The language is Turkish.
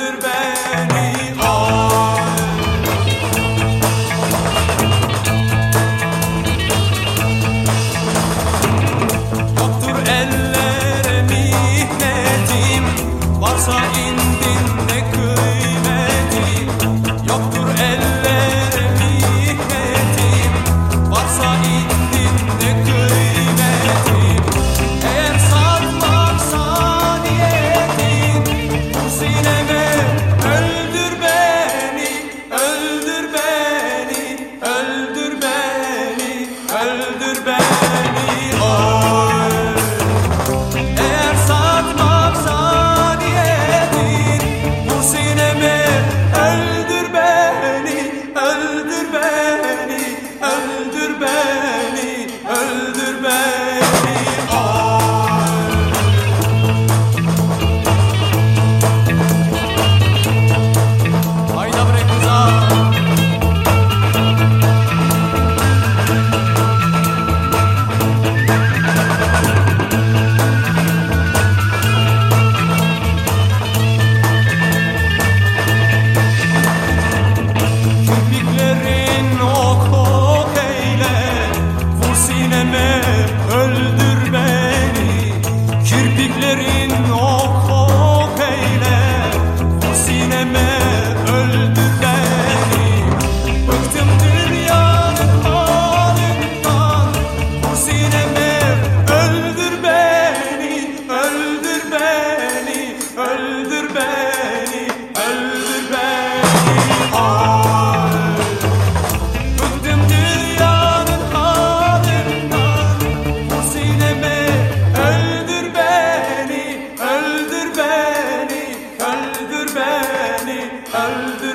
gündüzdür ben öldür beni, öldür beni. Aa, bıktım dünyanın halından, öldür beni, öldür beni, öldür beni, öldür.